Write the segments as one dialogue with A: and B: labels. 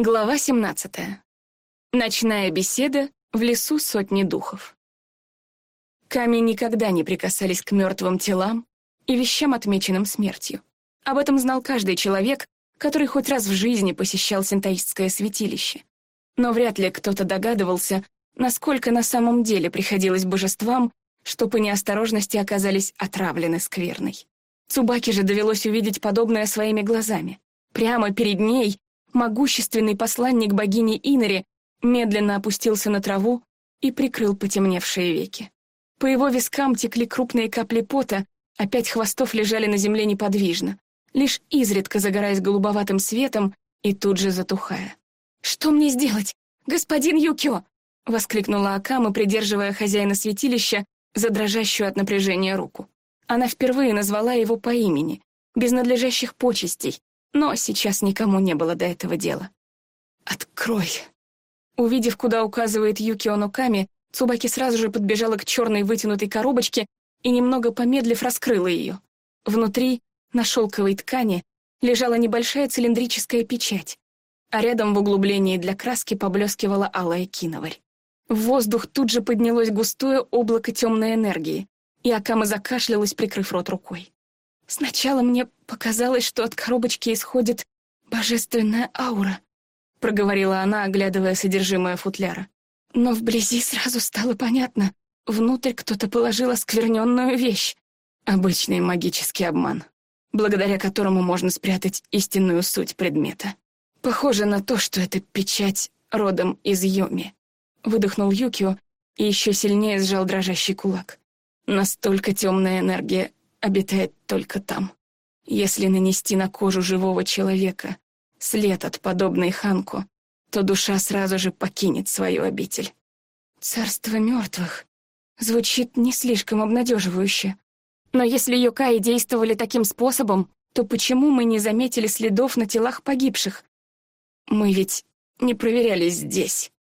A: Глава 17. Ночная беседа в лесу сотни духов. Камни никогда не прикасались к мертвым телам и вещам, отмеченным смертью. Об этом знал каждый человек, который хоть раз в жизни посещал синтаистское святилище. Но вряд ли кто-то догадывался, насколько на самом деле приходилось божествам, что по неосторожности оказались отравлены скверной. Цубаке же довелось увидеть подобное своими глазами. Прямо перед ней могущественный посланник богини Инори медленно опустился на траву и прикрыл потемневшие веки. По его вискам текли крупные капли пота, а пять хвостов лежали на земле неподвижно, лишь изредка загораясь голубоватым светом и тут же затухая. «Что мне сделать, господин Юкио?» — воскликнула Акама, придерживая хозяина святилища за дрожащую от напряжения руку. Она впервые назвала его по имени, без надлежащих почестей, но сейчас никому не было до этого дела. «Открой!» Увидев, куда указывает Юкио Ноками, Цубаки сразу же подбежала к черной вытянутой коробочке и, немного помедлив, раскрыла ее. Внутри, на шелковой ткани, лежала небольшая цилиндрическая печать, а рядом в углублении для краски поблескивала алая киноварь. В воздух тут же поднялось густое облако темной энергии, и Акама закашлялась, прикрыв рот рукой. Сначала мне показалось, что от коробочки исходит божественная аура, проговорила она, оглядывая содержимое футляра. Но вблизи сразу стало понятно, внутрь кто-то положил оскверненную вещь. Обычный магический обман, благодаря которому можно спрятать истинную суть предмета. Похоже на то, что это печать родом из Йоми. Выдохнул Юкио и еще сильнее сжал дрожащий кулак. Настолько темная энергия обитает только там. Если нанести на кожу живого человека след от подобной Ханку, то душа сразу же покинет свою обитель. Царство мертвых звучит не слишком обнадеживающе. Но если Йокаи действовали таким способом, то почему мы не заметили следов на телах погибших? Мы ведь не проверялись здесь.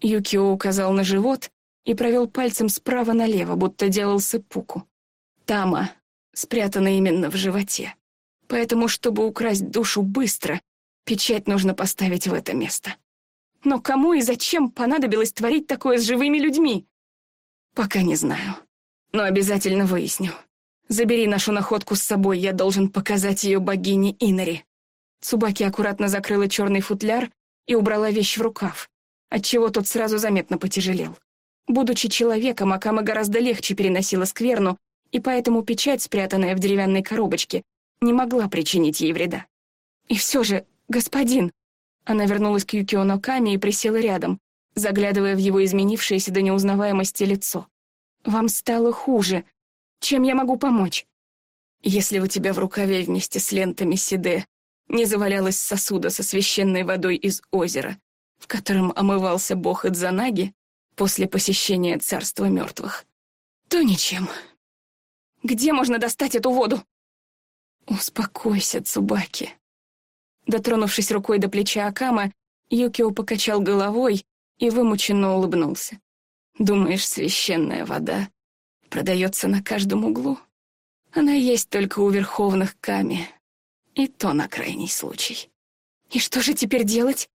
A: Юкио указал на живот и провел пальцем справа налево, будто делал сыпуку. Тама спрятана именно в животе. Поэтому, чтобы украсть душу быстро, печать нужно поставить в это место. Но кому и зачем понадобилось творить такое с живыми людьми? Пока не знаю. Но обязательно выясню. Забери нашу находку с собой, я должен показать ее богине Инори. Цубаки аккуратно закрыла черный футляр и убрала вещь в рукав, отчего тот сразу заметно потяжелел. Будучи человеком, Акама гораздо легче переносила скверну, и поэтому печать, спрятанная в деревянной коробочке, не могла причинить ей вреда. И все же, господин... Она вернулась к Юкио Ноками и присела рядом, заглядывая в его изменившееся до неузнаваемости лицо. «Вам стало хуже. Чем я могу помочь?» «Если у тебя в рукаве вместе с лентами Сиде не завалялась сосуда со священной водой из озера, в котором омывался бог Идзанаги после посещения царства мертвых, то ничем. Где можно достать эту воду?» «Успокойся, Цубаки». Дотронувшись рукой до плеча Акама, Юкио покачал головой и вымученно улыбнулся. «Думаешь, священная вода продается на каждом углу? Она есть только у верховных Ками, и то на крайний случай. И что же теперь делать?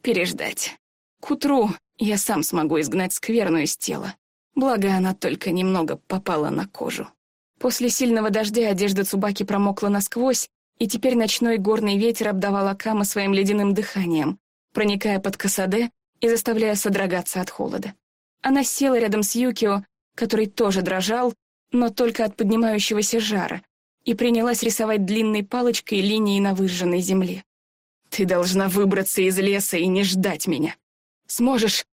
A: Переждать. К утру я сам смогу изгнать скверну из тела, благо она только немного попала на кожу. После сильного дождя одежда Цубаки промокла насквозь, и теперь ночной горный ветер обдавал Акама своим ледяным дыханием, проникая под касаде и заставляя содрогаться от холода. Она села рядом с Юкио, который тоже дрожал, но только от поднимающегося жара, и принялась рисовать длинной палочкой линии на выжженной земле. «Ты должна выбраться из леса и не ждать меня. Сможешь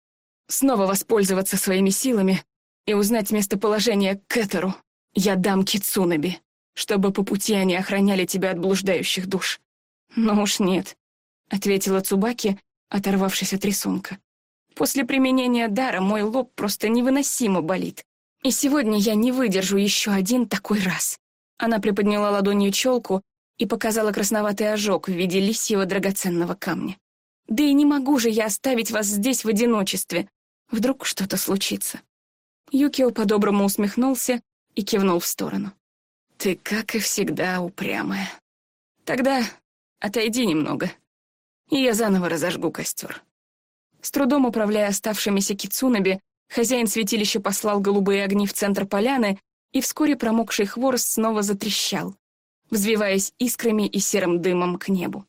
A: снова воспользоваться своими силами и узнать местоположение Кэтеру?» Я дам Кицунаби, чтобы по пути они охраняли тебя от блуждающих душ. Ну уж нет, — ответила Цубаки, оторвавшись от рисунка. После применения дара мой лоб просто невыносимо болит. И сегодня я не выдержу еще один такой раз. Она приподняла ладонью челку и показала красноватый ожог в виде лисьего драгоценного камня. Да и не могу же я оставить вас здесь в одиночестве. Вдруг что-то случится. Юкио по-доброму усмехнулся и кивнул в сторону. «Ты, как и всегда, упрямая. Тогда отойди немного. и я заново разожгу костер. С трудом управляя оставшимися кицунаби, хозяин святилища послал голубые огни в центр поляны, и вскоре промокший хворост снова затрещал, взвиваясь искрами и серым дымом к небу.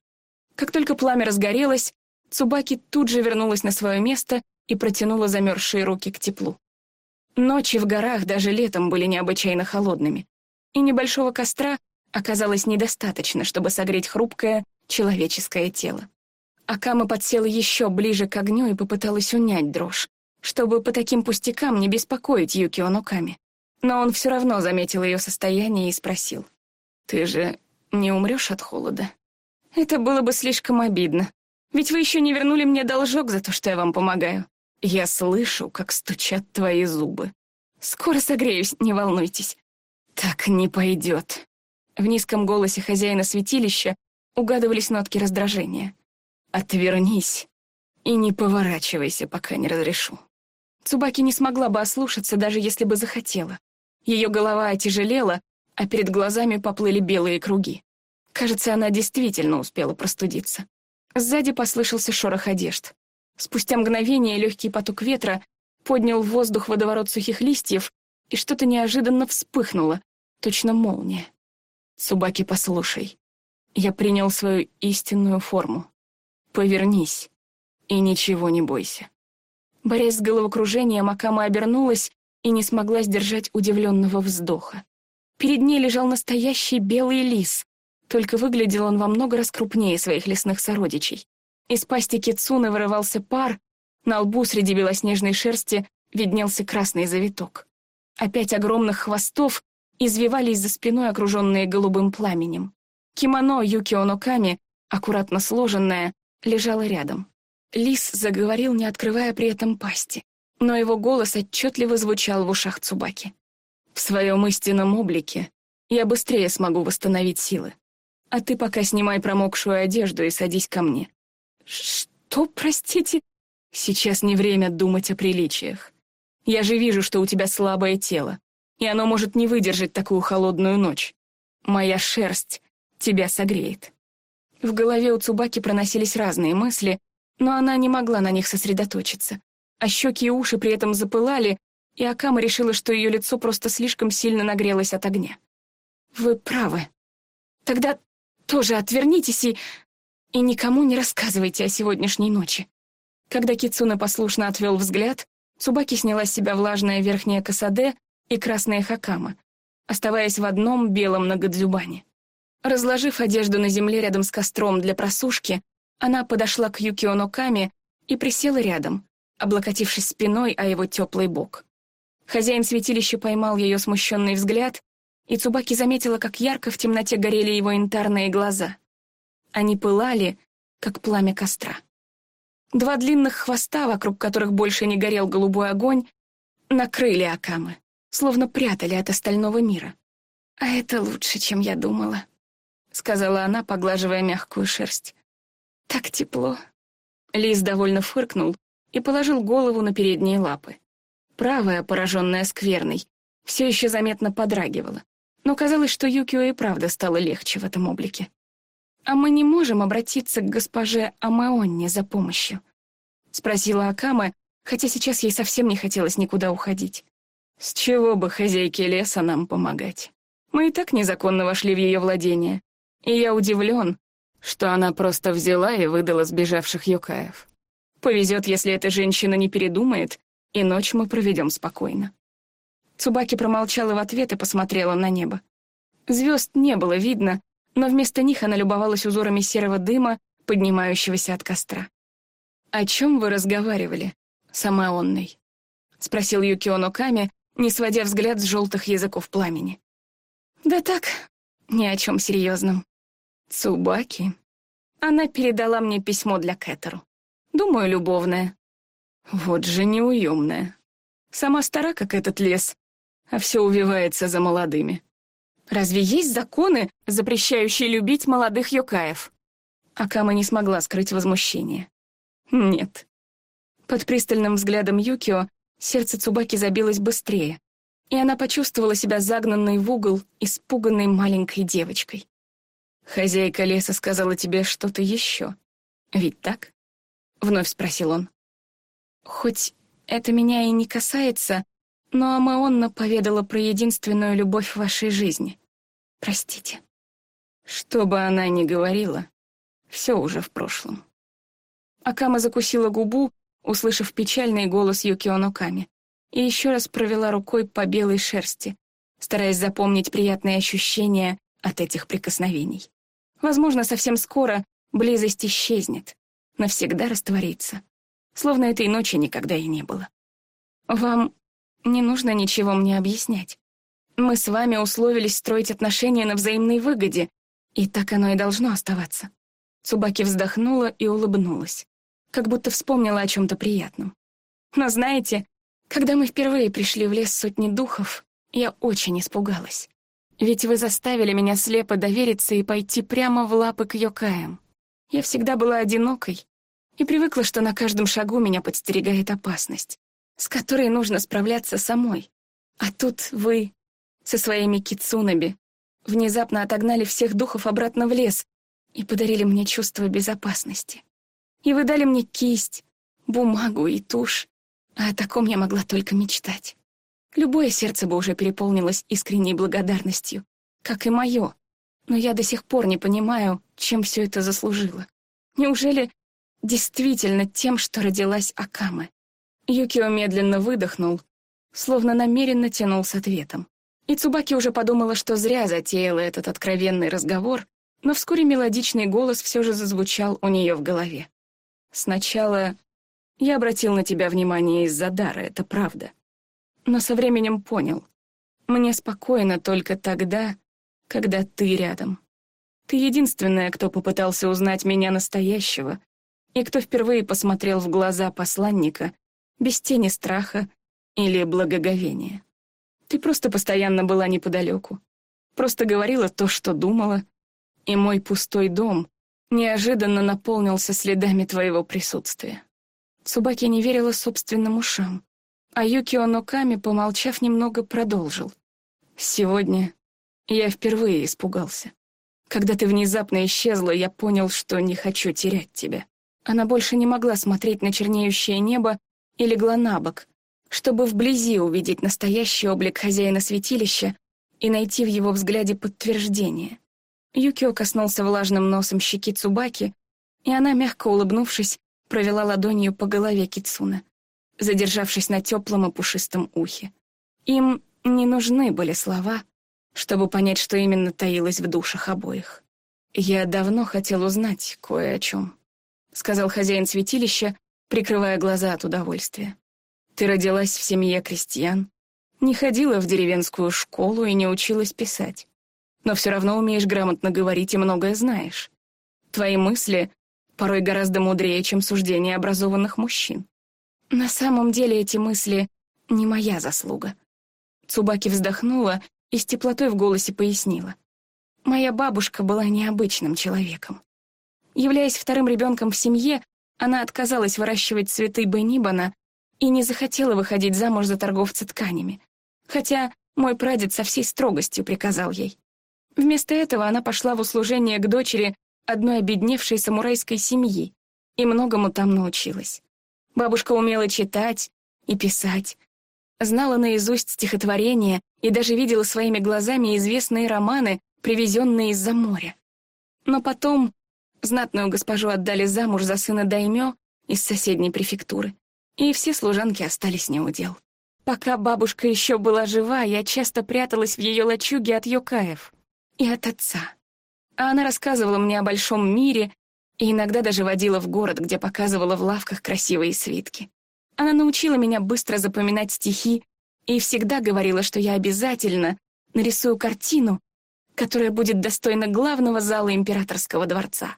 A: Как только пламя разгорелось, Цубаки тут же вернулась на свое место и протянула замерзшие руки к теплу. Ночи в горах даже летом были необычайно холодными, и небольшого костра оказалось недостаточно, чтобы согреть хрупкое человеческое тело. Акама подсела еще ближе к огню и попыталась унять дрожь, чтобы по таким пустякам не беспокоить Юкио Ноками. Но он все равно заметил ее состояние и спросил. «Ты же не умрешь от холода?» «Это было бы слишком обидно. Ведь вы еще не вернули мне должок за то, что я вам помогаю. Я слышу, как стучат твои зубы. Скоро согреюсь, не волнуйтесь. Так не пойдет. В низком голосе хозяина святилища угадывались нотки раздражения. «Отвернись и не поворачивайся, пока не разрешу». Цубаки не смогла бы ослушаться, даже если бы захотела. Ее голова отяжелела, а перед глазами поплыли белые круги. Кажется, она действительно успела простудиться. Сзади послышался шорох одежд. Спустя мгновение легкий поток ветра поднял в воздух водоворот сухих листьев, и что-то неожиданно вспыхнуло, точно молния. «Цубаки, послушай. Я принял свою истинную форму. Повернись и ничего не бойся». Борясь с головокружением, Акама обернулась и не смогла сдержать удивленного вздоха. Перед ней лежал настоящий белый лис, только выглядел он во много раз крупнее своих лесных сородичей. Из пасти кицуны вырывался пар, на лбу среди белоснежной шерсти виднелся красный завиток. Опять огромных хвостов извивались за спиной, окруженные голубым пламенем. Кимоно Юкио Ноками, аккуратно сложенное, лежало рядом. Лис заговорил, не открывая при этом пасти, но его голос отчетливо звучал в ушах Цубаки. «В своем истинном облике я быстрее смогу восстановить силы. А ты пока снимай промокшую одежду и садись ко мне». «Что, простите?» «Сейчас не время думать о приличиях. Я же вижу, что у тебя слабое тело, и оно может не выдержать такую холодную ночь. Моя шерсть тебя согреет». В голове у Цубаки проносились разные мысли, но она не могла на них сосредоточиться. А щеки и уши при этом запылали, и Акама решила, что ее лицо просто слишком сильно нагрелось от огня. «Вы правы. Тогда тоже отвернитесь и... и никому не рассказывайте о сегодняшней ночи». Когда Кицуна послушно отвел взгляд, Цубаки сняла с себя влажное верхнее касаде и красное хакама, оставаясь в одном белом нагадзюбане. Разложив одежду на земле рядом с костром для просушки, она подошла к Юкио Ноками и присела рядом, облокотившись спиной о его теплый бок. Хозяин святилища поймал ее смущенный взгляд и Цубаки заметила, как ярко в темноте горели его янтарные глаза. Они пылали, как пламя костра. Два длинных хвоста, вокруг которых больше не горел голубой огонь, накрыли Акамы, словно прятали от остального мира. «А это лучше, чем я думала», — сказала она, поглаживая мягкую шерсть. «Так тепло». Лис довольно фыркнул и положил голову на передние лапы. Правая, пораженная скверной, все еще заметно подрагивала но казалось, что Юкио и правда стало легче в этом облике. «А мы не можем обратиться к госпоже Амаонне за помощью?» — спросила Акама, хотя сейчас ей совсем не хотелось никуда уходить. «С чего бы хозяйке леса нам помогать? Мы и так незаконно вошли в ее владение, и я удивлен, что она просто взяла и выдала сбежавших юкаев. Повезет, если эта женщина не передумает, и ночь мы проведем спокойно». Цубаки промолчала в ответ и посмотрела на небо. Звезд не было видно, но вместо них она любовалась узорами серого дыма, поднимающегося от костра. «О чем вы разговаривали, сама онной?» — спросил Юкио Ноками, не сводя взгляд с желтых языков пламени. «Да так, ни о чем серьезном. Цубаки. Она передала мне письмо для Кэтеру. Думаю, любовное. Вот же неуемная. Сама стара, как этот лес, а все увивается за молодыми. Разве есть законы, запрещающие любить молодых йокаев? Акама не смогла скрыть возмущение. Нет. Под пристальным взглядом Юкио сердце Цубаки забилось быстрее, и она почувствовала себя загнанной в угол, испуганной маленькой девочкой. «Хозяйка леса сказала тебе что-то еще. Ведь так? Вновь спросил он. Хоть это меня и не касается, но Амаонна поведала про единственную любовь в вашей жизни. Простите. Что бы она ни говорила, все уже в прошлом. Акама закусила губу, услышав печальный голос Юкио Ноками, и еще раз провела рукой по белой шерсти, стараясь запомнить приятные ощущения от этих прикосновений. Возможно, совсем скоро близость исчезнет, навсегда растворится, словно этой ночи никогда и не было. Вам не нужно ничего мне объяснять. Мы с вами условились строить отношения на взаимной выгоде, и так оно и должно оставаться. Цубаки вздохнула и улыбнулась, как будто вспомнила о чем-то приятном. Но знаете, когда мы впервые пришли в лес сотни духов, я очень испугалась. Ведь вы заставили меня слепо довериться и пойти прямо в лапы к Йокаям. Я всегда была одинокой и привыкла, что на каждом шагу меня подстерегает опасность, с которой нужно справляться самой. А тут вы со своими кицунаби внезапно отогнали всех духов обратно в лес и подарили мне чувство безопасности. И вы дали мне кисть, бумагу и тушь, а о таком я могла только мечтать. Любое сердце бы уже переполнилось искренней благодарностью, как и мое. Но я до сих пор не понимаю, чем все это заслужило. Неужели действительно тем, что родилась Акаме? Юкио медленно выдохнул, словно намеренно тянул с ответом. И Цубаки уже подумала, что зря затеяла этот откровенный разговор, но вскоре мелодичный голос все же зазвучал у нее в голове. «Сначала я обратил на тебя внимание из-за дара, это правда но со временем понял. Мне спокойно только тогда, когда ты рядом. Ты единственная, кто попытался узнать меня настоящего, и кто впервые посмотрел в глаза посланника без тени страха или благоговения. Ты просто постоянно была неподалеку, просто говорила то, что думала, и мой пустой дом неожиданно наполнился следами твоего присутствия. Субаки не верила собственным ушам. А Юкио Ноками, помолчав немного, продолжил. «Сегодня я впервые испугался. Когда ты внезапно исчезла, я понял, что не хочу терять тебя». Она больше не могла смотреть на чернеющее небо и легла на бок, чтобы вблизи увидеть настоящий облик хозяина святилища и найти в его взгляде подтверждение. Юкио коснулся влажным носом щеки Цубаки, и она, мягко улыбнувшись, провела ладонью по голове Кицуна задержавшись на теплом и пушистом ухе. Им не нужны были слова, чтобы понять, что именно таилось в душах обоих. «Я давно хотел узнать кое о чем», — сказал хозяин святилища, прикрывая глаза от удовольствия. «Ты родилась в семье крестьян, не ходила в деревенскую школу и не училась писать, но все равно умеешь грамотно говорить и многое знаешь. Твои мысли порой гораздо мудрее, чем суждения образованных мужчин. На самом деле эти мысли не моя заслуга. Цубаки вздохнула и с теплотой в голосе пояснила. Моя бабушка была необычным человеком. Являясь вторым ребенком в семье, она отказалась выращивать цветы Бенибана и не захотела выходить замуж за торговца тканями, хотя мой прадед со всей строгостью приказал ей. Вместо этого она пошла в услужение к дочери одной обедневшей самурайской семьи и многому там научилась. Бабушка умела читать и писать, знала наизусть стихотворения и даже видела своими глазами известные романы, привезенные из-за моря. Но потом знатную госпожу отдали замуж за сына Даймё из соседней префектуры, и все служанки остались неудел. Пока бабушка еще была жива, я часто пряталась в ее лачуге от Йокаев и от отца. А она рассказывала мне о большом мире и иногда даже водила в город, где показывала в лавках красивые свитки. Она научила меня быстро запоминать стихи и всегда говорила, что я обязательно нарисую картину, которая будет достойна главного зала императорского дворца.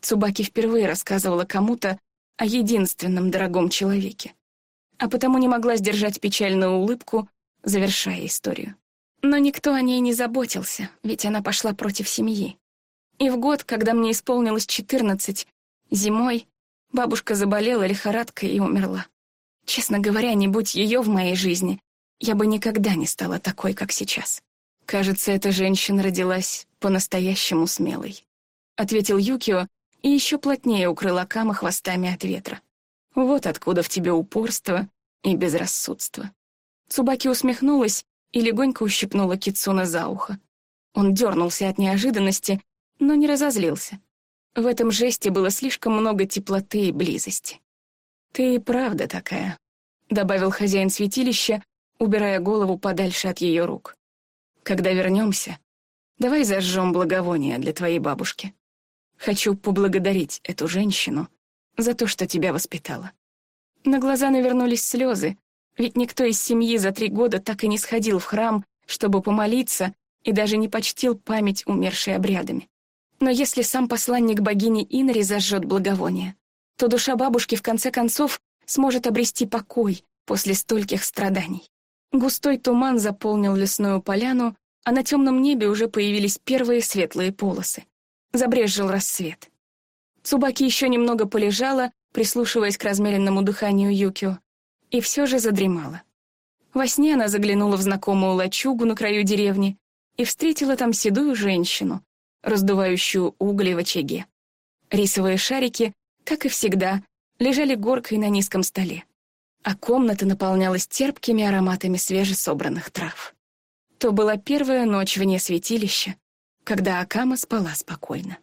A: Цубаки впервые рассказывала кому-то о единственном дорогом человеке, а потому не могла сдержать печальную улыбку, завершая историю. Но никто о ней не заботился, ведь она пошла против семьи. И в год, когда мне исполнилось четырнадцать, зимой, бабушка заболела лихорадкой и умерла. Честно говоря, не будь ее в моей жизни, я бы никогда не стала такой, как сейчас. Кажется, эта женщина родилась по-настоящему смелой. Ответил Юкио и еще плотнее укрыл Акама хвостами от ветра. Вот откуда в тебе упорство и безрассудство. Цубаки усмехнулась и легонько ущипнула Кицуна за ухо. Он дернулся от неожиданности, но не разозлился. В этом жесте было слишком много теплоты и близости. «Ты и правда такая», — добавил хозяин святилища, убирая голову подальше от ее рук. «Когда вернемся, давай зажжем благовоние для твоей бабушки. Хочу поблагодарить эту женщину за то, что тебя воспитала». На глаза навернулись слезы, ведь никто из семьи за три года так и не сходил в храм, чтобы помолиться, и даже не почтил память умершей обрядами. Но если сам посланник богини Инри зажжет благовоние, то душа бабушки в конце концов сможет обрести покой после стольких страданий. Густой туман заполнил лесную поляну, а на темном небе уже появились первые светлые полосы. Забрезжил рассвет. Цубаки еще немного полежала, прислушиваясь к размеренному дыханию Юкио, и все же задремала. Во сне она заглянула в знакомую лачугу на краю деревни и встретила там седую женщину, раздувающую угли в очаге. Рисовые шарики, как и всегда, лежали горкой на низком столе, а комната наполнялась терпкими ароматами свежесобранных трав. То была первая ночь вне святилища, когда Акама спала спокойно.